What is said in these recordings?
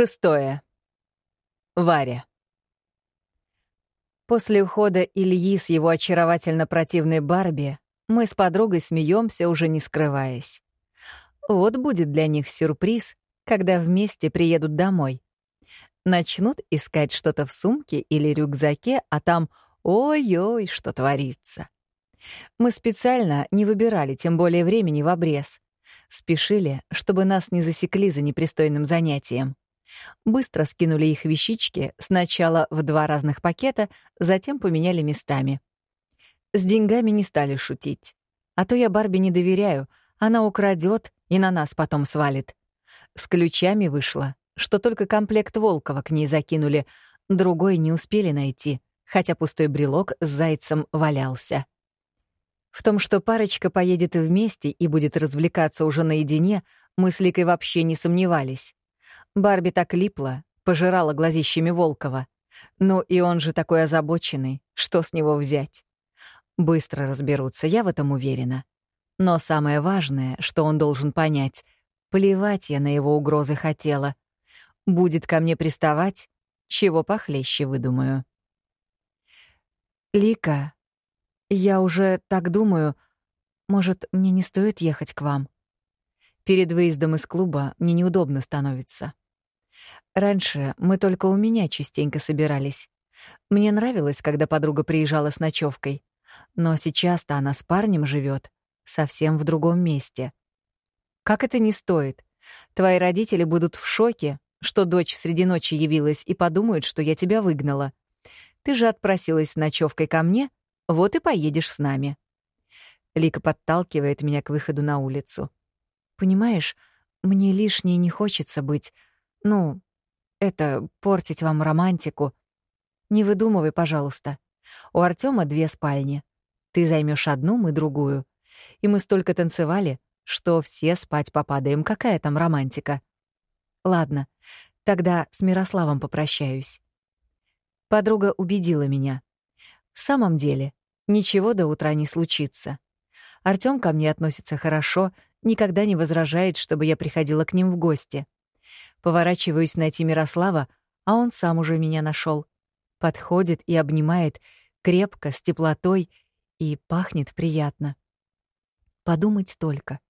Шестое. Варя. После ухода Ильи с его очаровательно противной Барби мы с подругой смеемся, уже не скрываясь. Вот будет для них сюрприз, когда вместе приедут домой. Начнут искать что-то в сумке или рюкзаке, а там ой-ой, что творится. Мы специально не выбирали, тем более времени в обрез. Спешили, чтобы нас не засекли за непристойным занятием. Быстро скинули их вещички, сначала в два разных пакета, затем поменяли местами. С деньгами не стали шутить. А то я Барби не доверяю, она украдет и на нас потом свалит. С ключами вышло, что только комплект Волкова к ней закинули, другой не успели найти, хотя пустой брелок с зайцем валялся. В том, что парочка поедет вместе и будет развлекаться уже наедине, мы с Ликой вообще не сомневались. Барби так липла, пожирала глазищами Волкова. Ну и он же такой озабоченный, что с него взять? Быстро разберутся, я в этом уверена. Но самое важное, что он должен понять, плевать я на его угрозы хотела. Будет ко мне приставать, чего похлеще выдумаю. «Лика, я уже так думаю, может, мне не стоит ехать к вам?» Перед выездом из клуба мне неудобно становится. Раньше мы только у меня частенько собирались. Мне нравилось, когда подруга приезжала с ночевкой, но сейчас-то она с парнем живет, совсем в другом месте. Как это не стоит? Твои родители будут в шоке, что дочь среди ночи явилась и подумают, что я тебя выгнала. Ты же отпросилась с ночевкой ко мне, вот и поедешь с нами. Лика подталкивает меня к выходу на улицу. Понимаешь, мне лишнее не хочется быть, ну, это портить вам романтику. Не выдумывай, пожалуйста. У Артема две спальни. Ты займешь одну, мы другую. И мы столько танцевали, что все спать попадаем. Какая там романтика? Ладно, тогда с Мирославом попрощаюсь. Подруга убедила меня. В самом деле, ничего до утра не случится. Артём ко мне относится хорошо, никогда не возражает, чтобы я приходила к ним в гости. Поворачиваюсь найти Мирослава, а он сам уже меня нашел. Подходит и обнимает крепко, с теплотой, и пахнет приятно. Подумать только.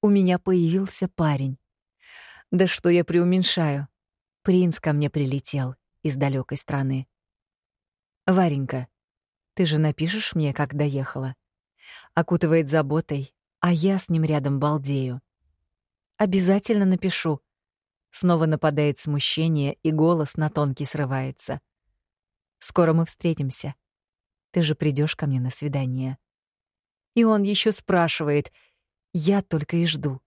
У меня появился парень. Да что я преуменьшаю. Принц ко мне прилетел из далекой страны. Варенька, ты же напишешь мне, как доехала? Окутывает заботой, а я с ним рядом балдею. Обязательно напишу. Снова нападает смущение, и голос на тонкий срывается. Скоро мы встретимся. Ты же придешь ко мне на свидание. И он еще спрашивает. Я только и жду.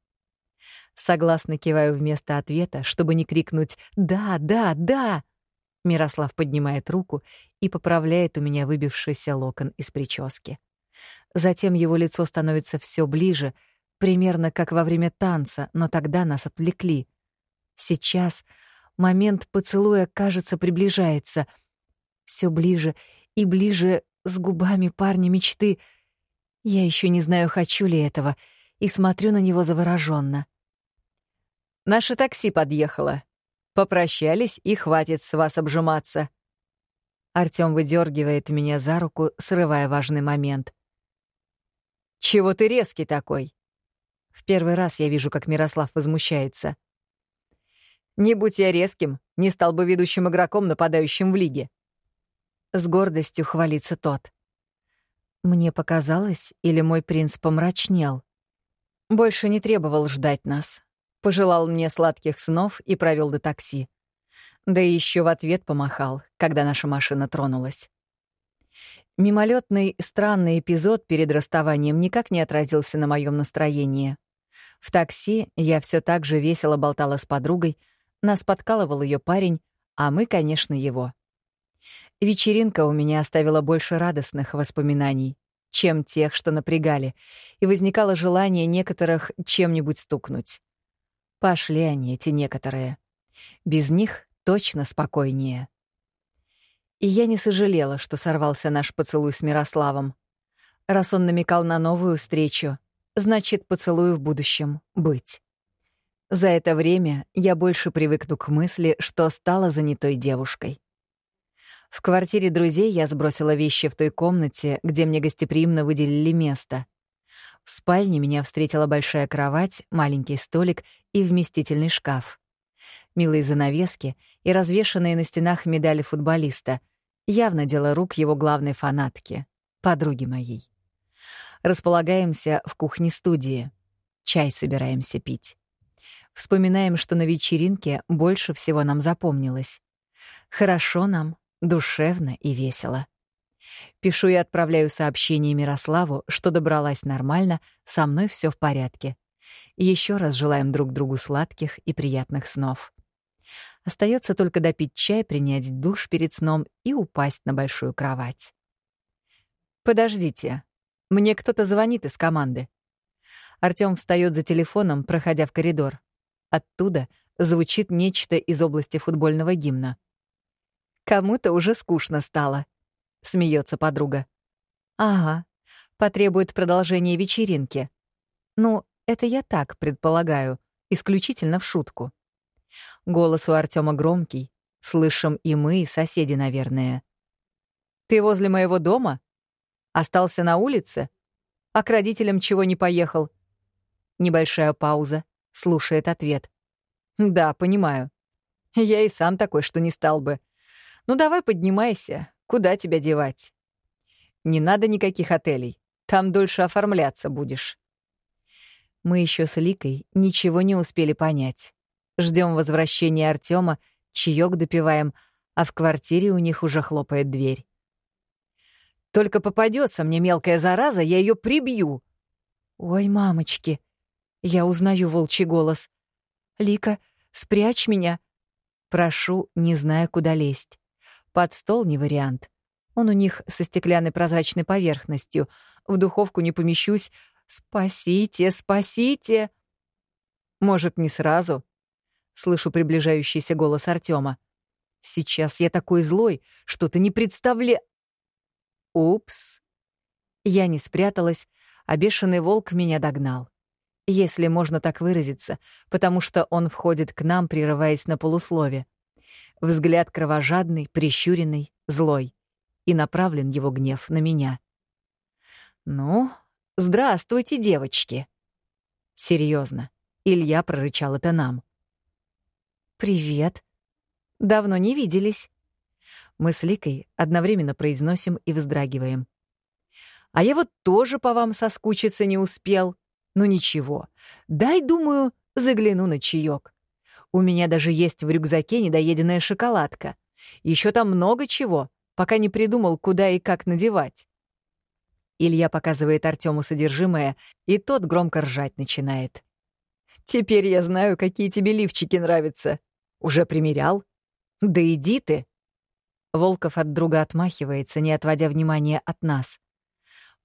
Согласно киваю вместо ответа, чтобы не крикнуть «Да, да, да!» Мирослав поднимает руку и поправляет у меня выбившийся локон из прически. Затем его лицо становится все ближе, примерно как во время танца, но тогда нас отвлекли. Сейчас момент поцелуя, кажется, приближается. Все ближе и ближе с губами парня мечты. Я еще не знаю, хочу ли этого, и смотрю на него завороженно. Наше такси подъехало. Попрощались, и хватит с вас обжиматься. Артём выдергивает меня за руку, срывая важный момент. «Чего ты резкий такой?» В первый раз я вижу, как Мирослав возмущается. «Не будь я резким, не стал бы ведущим игроком, нападающим в лиге». С гордостью хвалится тот. Мне показалось, или мой принц помрачнел. Больше не требовал ждать нас, пожелал мне сладких снов и провел до такси. Да и еще в ответ помахал, когда наша машина тронулась. Мимолетный странный эпизод перед расставанием никак не отразился на моем настроении. В такси я все так же весело болтала с подругой, нас подкалывал ее парень, а мы, конечно, его. Вечеринка у меня оставила больше радостных воспоминаний, чем тех, что напрягали, и возникало желание некоторых чем-нибудь стукнуть. Пошли они, эти некоторые. Без них точно спокойнее. И я не сожалела, что сорвался наш поцелуй с Мирославом. Раз он намекал на новую встречу, значит, поцелую в будущем быть. За это время я больше привыкну к мысли, что стала занятой девушкой. В квартире друзей я сбросила вещи в той комнате, где мне гостеприимно выделили место. В спальне меня встретила большая кровать, маленький столик и вместительный шкаф. Милые занавески и развешанные на стенах медали футболиста — явно дело рук его главной фанатки, подруги моей. Располагаемся в кухне-студии. Чай собираемся пить. Вспоминаем, что на вечеринке больше всего нам запомнилось. Хорошо нам, душевно и весело. Пишу и отправляю сообщение Мирославу, что добралась нормально, со мной все в порядке. Еще раз желаем друг другу сладких и приятных снов. Остается только допить чай, принять душ перед сном и упасть на большую кровать. Подождите. Мне кто-то звонит из команды. Артём встает за телефоном, проходя в коридор. Оттуда звучит нечто из области футбольного гимна. Кому-то уже скучно стало смеется подруга. Ага, потребует продолжения вечеринки. Ну, это я так предполагаю, исключительно в шутку. Голос у Артема громкий, слышим и мы, и соседи, наверное. Ты возле моего дома? Остался на улице? А к родителям чего не поехал? Небольшая пауза, слушает ответ. Да, понимаю. Я и сам такой, что не стал бы. Ну давай поднимайся, Куда тебя девать? Не надо никаких отелей. Там дольше оформляться будешь. Мы еще с Ликой ничего не успели понять. Ждем возвращения Артема, чаек допиваем, а в квартире у них уже хлопает дверь. Только попадется мне мелкая зараза, я ее прибью. Ой, мамочки. Я узнаю волчий голос. Лика, спрячь меня. Прошу, не зная, куда лезть. Под стол не вариант. Он у них со стеклянной прозрачной поверхностью. В духовку не помещусь. Спасите, спасите! Может, не сразу? Слышу приближающийся голос Артема. Сейчас я такой злой, что ты не представля... Упс. Я не спряталась, а бешеный волк меня догнал. Если можно так выразиться, потому что он входит к нам, прерываясь на полуслове. Взгляд кровожадный, прищуренный, злой. И направлен его гнев на меня. «Ну, здравствуйте, девочки!» Серьезно, Илья прорычал это нам. «Привет. Давно не виделись». Мы с Ликой одновременно произносим и вздрагиваем. «А я вот тоже по вам соскучиться не успел. Ну ничего, дай, думаю, загляну на чаек. У меня даже есть в рюкзаке недоеденная шоколадка. Еще там много чего, пока не придумал, куда и как надевать. Илья показывает Артему содержимое, и тот громко ржать начинает. «Теперь я знаю, какие тебе лифчики нравятся. Уже примерял? Да иди ты!» Волков от друга отмахивается, не отводя внимания от нас.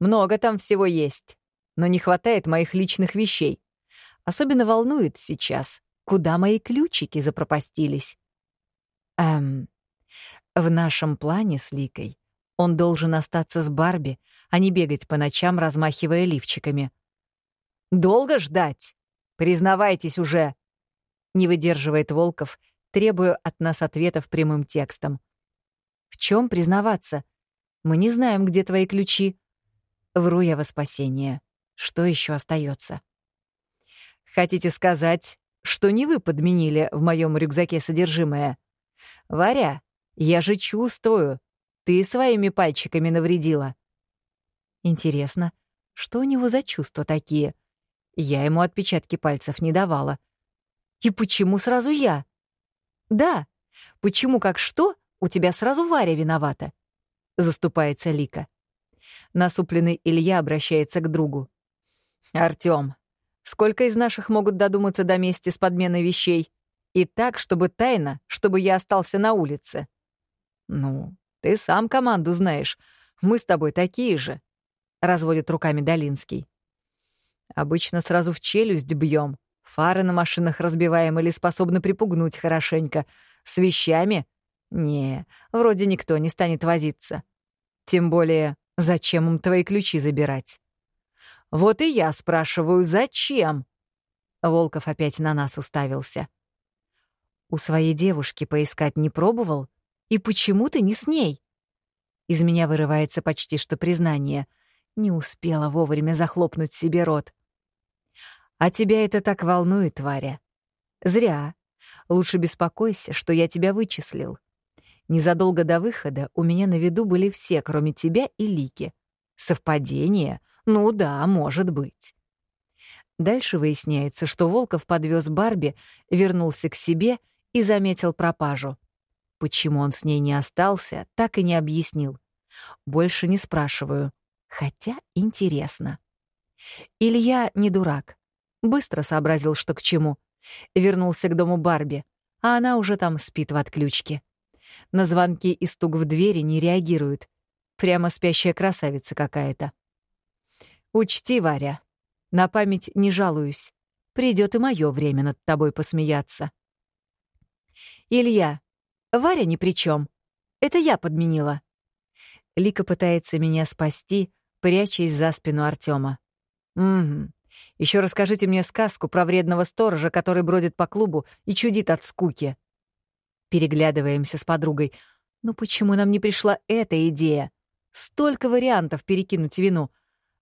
«Много там всего есть, но не хватает моих личных вещей. Особенно волнует сейчас, Куда мои ключики запропастились? Эм, в нашем плане с Ликой он должен остаться с Барби, а не бегать по ночам, размахивая лифчиками. «Долго ждать? Признавайтесь уже!» Не выдерживает Волков, требуя от нас ответов прямым текстом. «В чем признаваться? Мы не знаем, где твои ключи». Вру я во спасение. Что еще остается? «Хотите сказать, что не вы подменили в моем рюкзаке содержимое. Варя, я же чувствую, ты своими пальчиками навредила. Интересно, что у него за чувства такие? Я ему отпечатки пальцев не давала. И почему сразу я? Да, почему как что у тебя сразу Варя виновата? Заступается Лика. Насупленный Илья обращается к другу. Артём, Сколько из наших могут додуматься до мести с подменой вещей? И так, чтобы тайно, чтобы я остался на улице. Ну, ты сам команду знаешь. Мы с тобой такие же. Разводит руками Долинский. Обычно сразу в челюсть бьем, фары на машинах разбиваем или способны припугнуть хорошенько. С вещами? Не, вроде никто не станет возиться. Тем более, зачем им твои ключи забирать? Вот и я спрашиваю, зачем? Волков опять на нас уставился. У своей девушки поискать не пробовал? И почему ты не с ней? Из меня вырывается почти что признание. Не успела вовремя захлопнуть себе рот. А тебя это так волнует, Варя. Зря. Лучше беспокойся, что я тебя вычислил. Незадолго до выхода у меня на виду были все, кроме тебя и Лики. Совпадение? Ну да, может быть. Дальше выясняется, что Волков подвез Барби, вернулся к себе и заметил пропажу. Почему он с ней не остался, так и не объяснил. Больше не спрашиваю, хотя интересно. Илья не дурак. Быстро сообразил, что к чему. Вернулся к дому Барби, а она уже там спит в отключке. На звонки и стук в двери не реагирует. Прямо спящая красавица какая-то. Учти, Варя, на память не жалуюсь. Придет и мое время над тобой посмеяться. Илья, Варя ни при чем. Это я подменила. Лика пытается меня спасти, прячась за спину Артема. Угу. Еще расскажите мне сказку про вредного сторожа, который бродит по клубу и чудит от скуки. Переглядываемся с подругой. Ну почему нам не пришла эта идея? Столько вариантов перекинуть вину.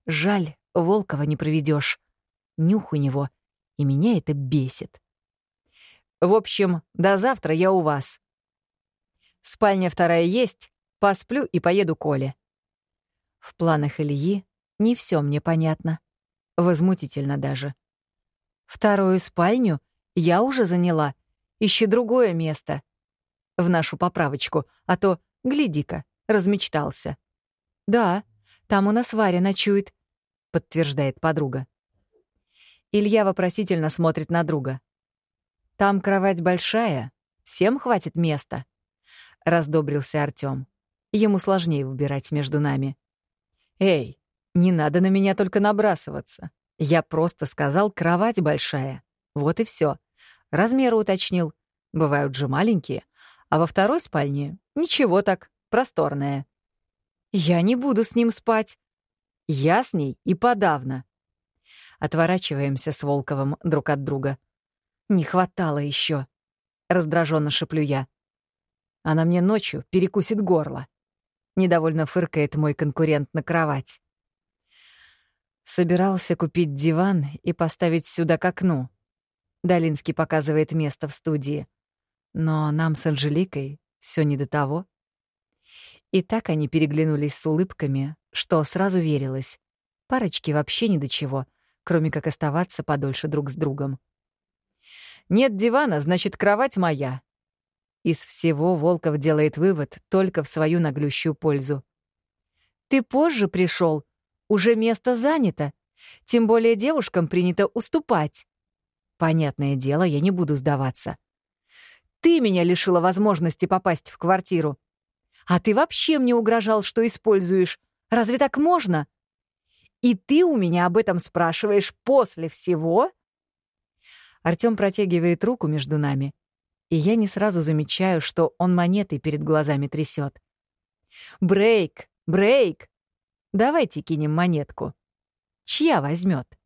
Жаль, Волкова не проведешь. Нюх у него, и меня это бесит. В общем, до завтра я у вас. Спальня вторая есть, посплю и поеду к Оле. В планах Ильи не все мне понятно. Возмутительно даже. Вторую спальню я уже заняла. Ищи другое место. В нашу поправочку, а то, гляди-ка, размечтался. Да, там у нас Варя ночует, подтверждает подруга. Илья вопросительно смотрит на друга. Там кровать большая, всем хватит места. Раздобрился Артём. Ему сложнее выбирать между нами. Эй, не надо на меня только набрасываться. Я просто сказал, кровать большая. Вот и все. Размеры уточнил. Бывают же маленькие. А во второй спальне ничего так, просторная. Я не буду с ним спать. Я с ней и подавно. Отворачиваемся с Волковым друг от друга. Не хватало еще. Раздраженно шеплю я. Она мне ночью перекусит горло. Недовольно фыркает мой конкурент на кровать. Собирался купить диван и поставить сюда к окну. Долинский показывает место в студии. Но нам с Анжеликой все не до того. И так они переглянулись с улыбками, что сразу верилось. Парочки вообще ни до чего, кроме как оставаться подольше друг с другом. «Нет дивана, значит, кровать моя». Из всего Волков делает вывод только в свою наглющую пользу. «Ты позже пришел, уже место занято. Тем более девушкам принято уступать. Понятное дело, я не буду сдаваться. Ты меня лишила возможности попасть в квартиру. А ты вообще мне угрожал, что используешь. Разве так можно? И ты у меня об этом спрашиваешь после всего? Артём протягивает руку между нами, и я не сразу замечаю, что он монетой перед глазами трясет. «Брейк! Брейк!» Давайте кинем монетку. Чья возьмет?